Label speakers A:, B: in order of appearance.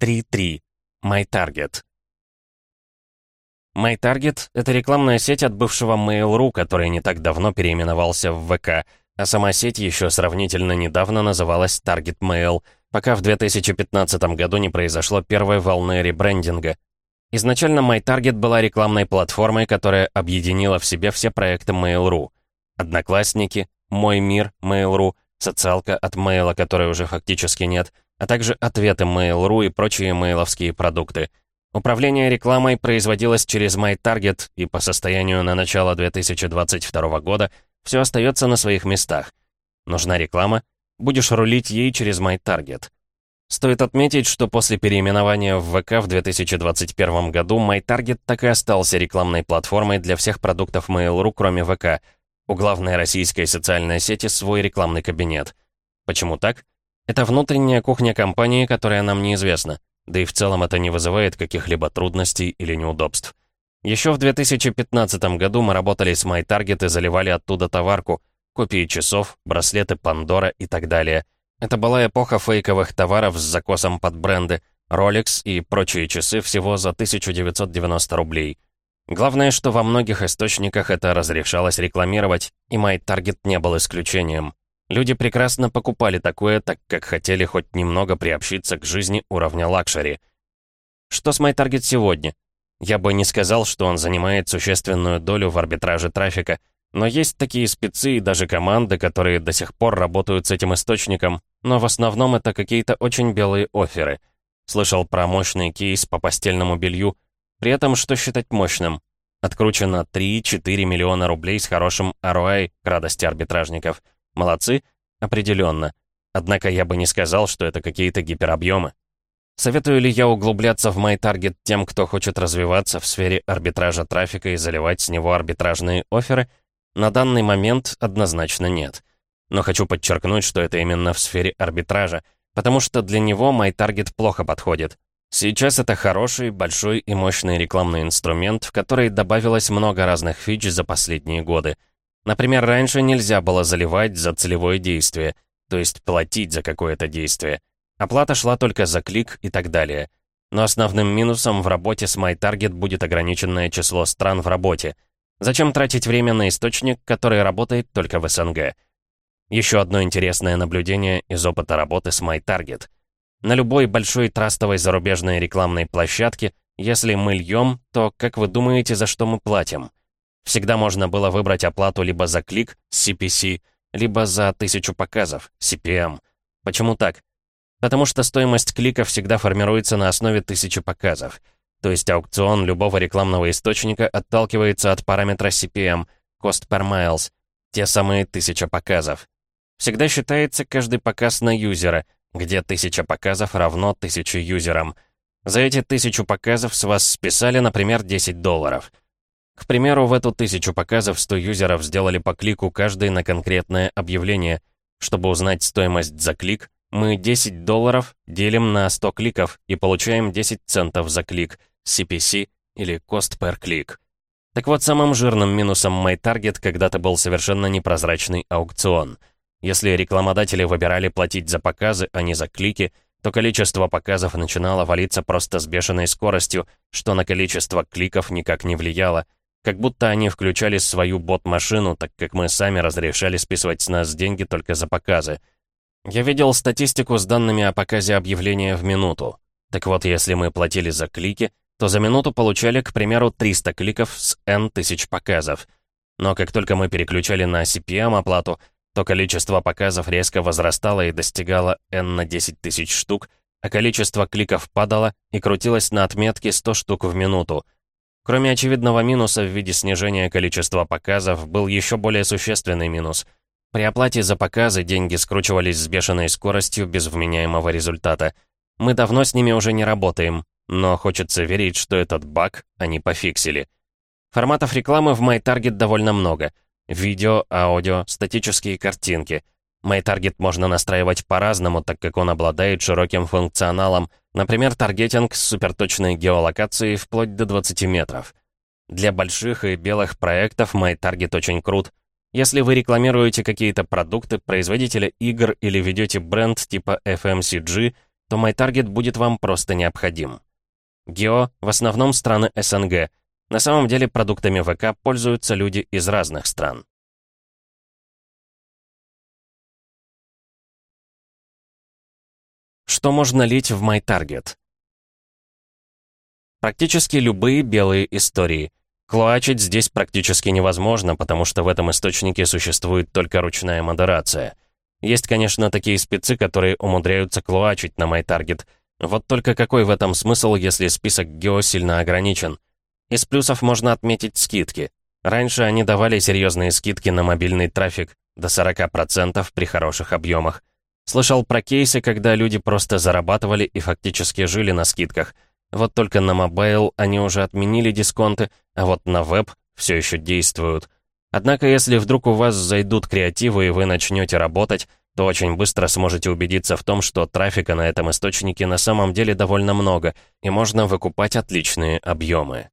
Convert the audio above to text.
A: 3.3. MyTarget. MyTarget — это рекламная сеть от бывшего Mail.ru, который не так давно переименовался в ВК, а сама сеть еще сравнительно недавно называлась Target Mail, пока в 2015 году не произошло первой волны ребрендинга. Изначально MyTarget была рекламной платформой, которая объединила в себе все проекты Mail.ru. Одноклассники, Мой мир, Mail.ru, социалка от Mail, которой уже фактически нет, а также ответы Mail.ru и прочие мейловские продукты. Управление рекламой производилось через MyTarget, и по состоянию на начало 2022 года все остается на своих местах. Нужна реклама? Будешь рулить ей через MyTarget. Стоит отметить, что после переименования в ВК в 2021 году MyTarget так и остался рекламной платформой для всех продуктов Mail.ru, кроме ВК. У главной российской социальной сети свой рекламный кабинет. Почему так? Это внутренняя кухня компании, которая нам неизвестна. Да и в целом это не вызывает каких-либо трудностей или неудобств. Еще в 2015 году мы работали с MyTarget и заливали оттуда товарку, копии часов, браслеты Pandora и так далее. Это была эпоха фейковых товаров с закосом под бренды, Rolex и прочие часы всего за 1990 рублей. Главное, что во многих источниках это разрешалось рекламировать, и MyTarget не был исключением. Люди прекрасно покупали такое, так как хотели хоть немного приобщиться к жизни уровня лакшери. Что с MyTarget сегодня? Я бы не сказал, что он занимает существенную долю в арбитраже трафика, но есть такие спецы и даже команды, которые до сих пор работают с этим источником, но в основном это какие-то очень белые оферы. Слышал про мощный кейс по постельному белью, при этом что считать мощным? Откручено 3-4 миллиона рублей с хорошим ROI к радости арбитражников – Молодцы? Определенно. Однако я бы не сказал, что это какие-то гиперобъемы. Советую ли я углубляться в MyTarget тем, кто хочет развиваться в сфере арбитража трафика и заливать с него арбитражные оферы? На данный момент однозначно нет. Но хочу подчеркнуть, что это именно в сфере арбитража, потому что для него MyTarget плохо подходит. Сейчас это хороший, большой и мощный рекламный инструмент, в который добавилось много разных фич за последние годы — Например, раньше нельзя было заливать за целевое действие, то есть платить за какое-то действие. Оплата шла только за клик и так далее. Но основным минусом в работе с MyTarget будет ограниченное число стран в работе. Зачем тратить время на источник, который работает только в СНГ? Еще одно интересное наблюдение из опыта работы с MyTarget. На любой большой трастовой зарубежной рекламной площадке, если мы льем, то, как вы думаете, за что мы платим? Всегда можно было выбрать оплату либо за клик, CPC, либо за тысячу показов, CPM. Почему так? Потому что стоимость клика всегда формируется на основе тысячи показов. То есть аукцион любого рекламного источника отталкивается от параметра CPM, Cost per Miles, те самые тысяча показов. Всегда считается каждый показ на юзера, где тысяча показов равно тысяче юзерам. За эти тысячу показов с вас списали, например, 10 долларов — к примеру, в эту тысячу показов 100 юзеров сделали по клику каждый на конкретное объявление. Чтобы узнать стоимость за клик, мы 10 долларов делим на 100 кликов и получаем 10 центов за клик, CPC или Cost per Click. Так вот, самым жирным минусом MyTarget когда-то был совершенно непрозрачный аукцион. Если рекламодатели выбирали платить за показы, а не за клики, то количество показов начинало валиться просто с бешеной скоростью, что на количество кликов никак не влияло, как будто они включали свою бот-машину, так как мы сами разрешали списывать с нас деньги только за показы. Я видел статистику с данными о показе объявления в минуту. Так вот, если мы платили за клики, то за минуту получали, к примеру, 300 кликов с N тысяч показов. Но как только мы переключали на CPM оплату, то количество показов резко возрастало и достигало N на 10 тысяч штук, а количество кликов падало и крутилось на отметке 100 штук в минуту. Кроме очевидного минуса в виде снижения количества показов, был еще более существенный минус. При оплате за показы деньги скручивались с бешеной скоростью без вменяемого результата. Мы давно с ними уже не работаем, но хочется верить, что этот баг они пофиксили. Форматов рекламы в MyTarget довольно много. Видео, аудио, статические картинки — MyTarget можно настраивать по-разному, так как он обладает широким функционалом, например, таргетинг с суперточной геолокацией вплоть до 20 метров. Для больших и белых проектов MyTarget очень крут. Если вы рекламируете какие-то продукты, производителя игр или ведете бренд типа FMCG, то MyTarget будет вам просто необходим. Гео — в основном страны СНГ. На самом деле продуктами ВК пользуются люди из разных стран. Что можно лить в MyTarget? Практически любые белые истории. Клоачить здесь практически невозможно, потому что в этом источнике существует только ручная модерация. Есть, конечно, такие спецы, которые умудряются клоачить на MyTarget. Вот только какой в этом смысл, если список гео сильно ограничен? Из плюсов можно отметить скидки. Раньше они давали серьезные скидки на мобильный трафик, до 40% при хороших объемах. Слышал про кейсы, когда люди просто зарабатывали и фактически жили на скидках. Вот только на mobile они уже отменили дисконты, а вот на веб все еще действуют. Однако, если вдруг у вас зайдут креативы и вы начнете работать, то очень быстро сможете убедиться в том, что трафика на этом источнике на самом деле довольно много, и можно выкупать отличные объемы.